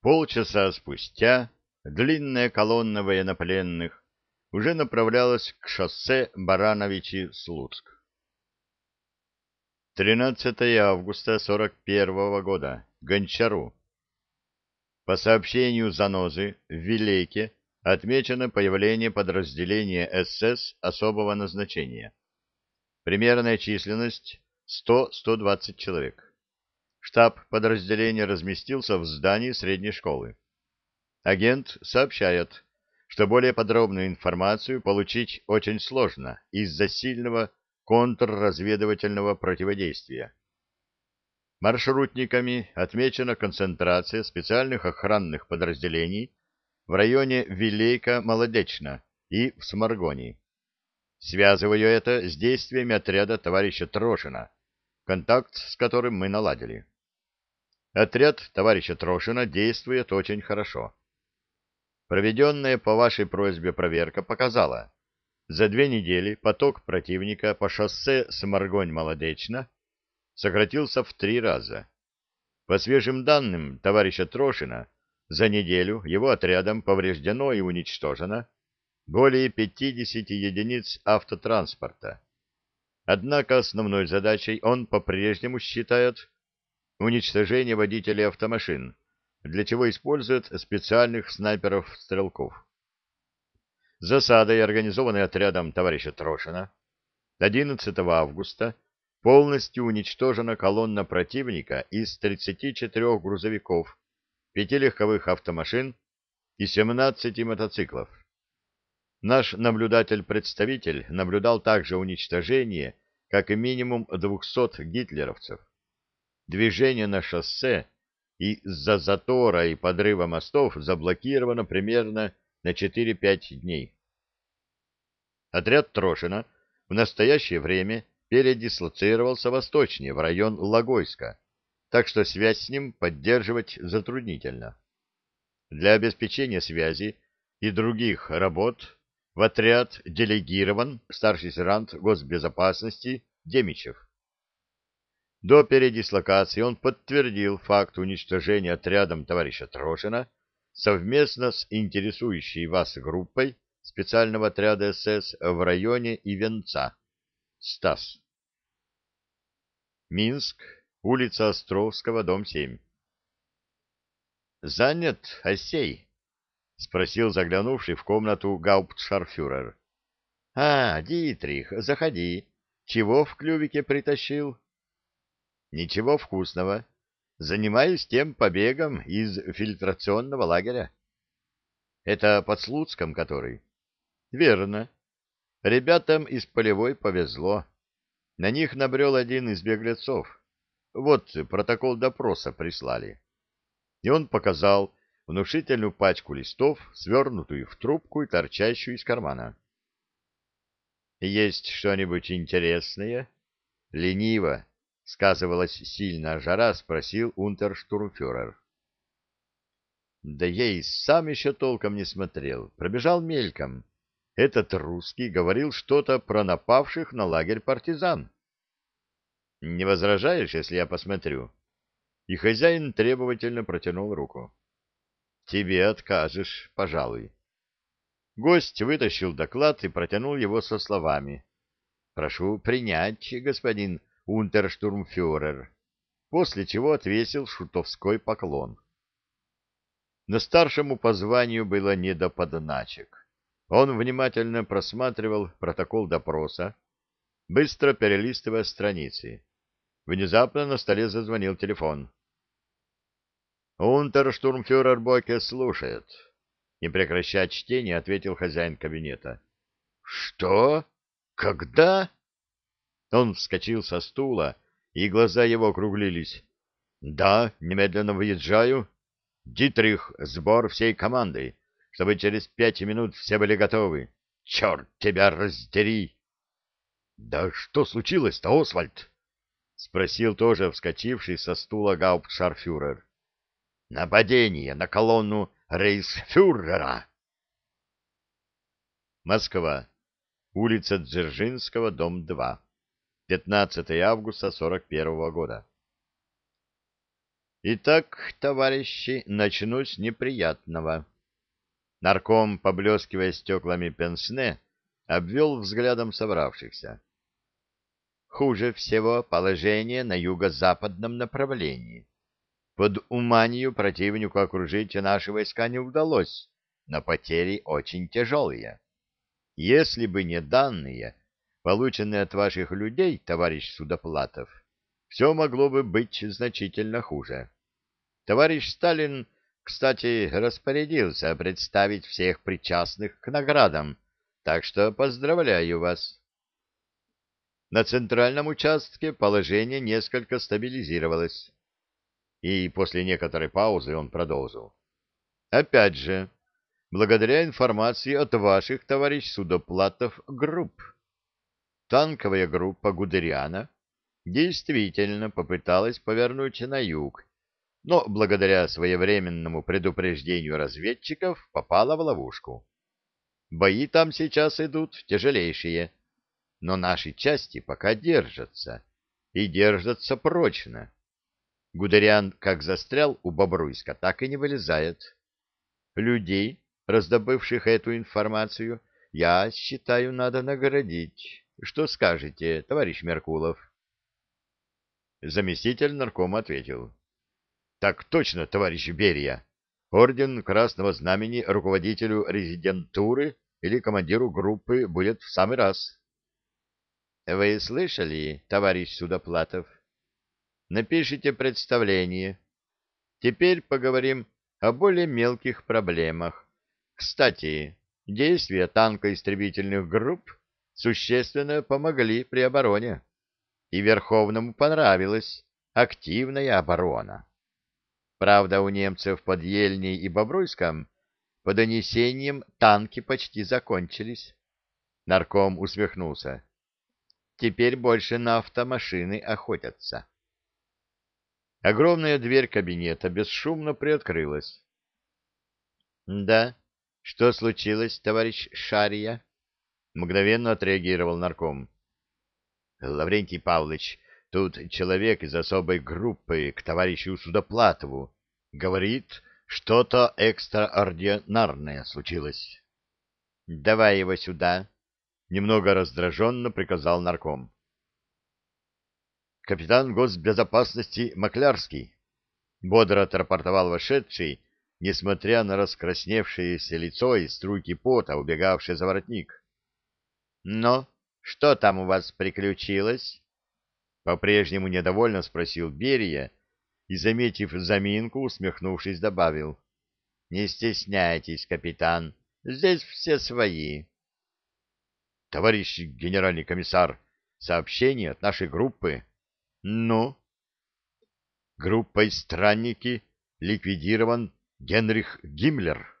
Полчаса спустя длинная колонна военнопленных уже направлялась к шоссе Барановичи-Слуцк. 13 августа 41 года. Гончару. По сообщению Занозы, в Вилейке отмечено появление подразделения СС особого назначения. Примерная численность 100-120 человек. Штаб подразделения разместился в здании средней школы. Агент сообщает, что более подробную информацию получить очень сложно из-за сильного контрразведывательного противодействия. Маршрутниками отмечена концентрация специальных охранных подразделений в районе Вилейка-Молодечно и в Сморгонии. Связываю это с действиями отряда товарища Трошина, контакт с которым мы наладили. Отряд товарища Трошина действует очень хорошо. Проведенная по вашей просьбе проверка показала, за две недели поток противника по шоссе Сморгонь-Молодечно сократился в три раза. По свежим данным товарища Трошина, за неделю его отрядом повреждено и уничтожено более 50 единиц автотранспорта. Однако основной задачей он по-прежнему считает уничтожение водителей автомашин, для чего используют специальных снайперов-стрелков. Засадой, организованной отрядом товарища Трошина, 11 августа полностью уничтожена колонна противника из 34 грузовиков, 5 легковых автомашин и 17 мотоциклов. Наш наблюдатель-представитель наблюдал также уничтожение как минимум 200 гитлеровцев движение на шоссе из-за затора и подрыва мостов заблокировано примерно на 4-5 дней. Отряд Трошина в настоящее время передислоцировался восточнее, в район Логойска, так что связь с ним поддерживать затруднительно. Для обеспечения связи и других работ в отряд делегирован старший сержант госбезопасности Демичев. До передислокации он подтвердил факт уничтожения отрядом товарища Трошина совместно с интересующей вас группой специального отряда СС в районе Ивенца. Стас. Минск, улица Островского, дом 7. «Занят, Осей?» — спросил заглянувший в комнату гауптшарфюрер. «А, Дитрих, заходи. Чего в клювике притащил?» Ничего вкусного. Занимаюсь тем побегом из фильтрационного лагеря. Это под Слуцком который? Верно. Ребятам из полевой повезло. На них набрел один из беглецов. Вот протокол допроса прислали. И он показал внушительную пачку листов, свернутую в трубку и торчащую из кармана. «Есть что-нибудь интересное?» Лениво, сказывалась сильная жара, спросил унтерштурмфюрер. Да я и сам еще толком не смотрел, пробежал мельком. Этот русский говорил что-то про напавших на лагерь партизан. Не возражаешь, если я посмотрю? И хозяин требовательно протянул руку. Тебе откажешь, пожалуй. Гость вытащил доклад и протянул его со словами. Прошу принять, господин унтерштурмфюрер, после чего отвесил шутовской поклон. Но старшему по званию было не до подначек. Он внимательно просматривал протокол допроса, быстро перелистывая страницы. Внезапно на столе зазвонил телефон. «Унтерштурмфюрер Боке слушает». Не прекращая чтение, ответил хозяин кабинета. «Что? Когда?» Он вскочил со стула, и глаза его округлились. «Да, немедленно выезжаю. Дитрих, сбор всей команды, чтобы через пять минут все были готовы. Черт тебя раздери!» «Да что случилось-то, Освальд?» — спросил тоже вскочивший со стула гауптшарфюрер. «Нападение на колонну рейсфюрера!» Москва. Улица Дзержинского, дом 2. 15 августа 41 года. Итак, товарищи, начну с неприятного. Нарком, поблескивая стеклами пенсне, обвел взглядом собравшихся. Хуже всего положение на юго-западном направлении. Под Уманию противнику окружить наши войска не удалось, но потери очень тяжелые. Если бы не данные, полученные от ваших людей, товарищ Судоплатов, все могло бы быть значительно хуже. Товарищ Сталин, кстати, распорядился представить всех причастных к наградам, так что поздравляю вас. На центральном участке положение несколько стабилизировалось. И после некоторой паузы он продолжил. Опять же, благодаря информации от ваших, товарищ судоплатов, групп. Танковая группа Гудериана действительно попыталась повернуть на юг, но благодаря своевременному предупреждению разведчиков попала в ловушку. Бои там сейчас идут тяжелейшие, но наши части пока держатся, и держатся прочно. Гудериан как застрял у Бобруйска, так и не вылезает. Людей, раздобывших эту информацию, я считаю, надо наградить. Что скажете, товарищ Меркулов? Заместитель наркома ответил. Так точно, товарищ Берия. Орден Красного Знамени руководителю резидентуры или командиру группы будет в самый раз. Вы слышали, товарищ Судоплатов? Напишите представление. Теперь поговорим о более мелких проблемах. Кстати, действия танкоистребительных групп существенно помогли при обороне, и Верховному понравилась активная оборона. Правда, у немцев под Ельней и Бобруйском по донесениям танки почти закончились. Нарком усмехнулся. Теперь больше на автомашины охотятся. Огромная дверь кабинета бесшумно приоткрылась. — Да, что случилось, товарищ Шария? — мгновенно отреагировал нарком. — Лаврентий Павлович, тут человек из особой группы к товарищу Судоплатову говорит, что-то экстраординарное случилось. — Давай его сюда, — немного раздраженно приказал нарком. — Капитан госбезопасности Маклярский, — бодро отрапортовал вошедший, несмотря на раскрасневшееся лицо и струйки пота, убегавший за воротник. — Но что там у вас приключилось? — по-прежнему недовольно спросил Берия и, заметив заминку, усмехнувшись, добавил. — Не стесняйтесь, капитан, здесь все свои. — Товарищ генеральный комиссар, сообщение от нашей группы. — Ну? — Группой странники ликвидирован Генрих Гиммлер.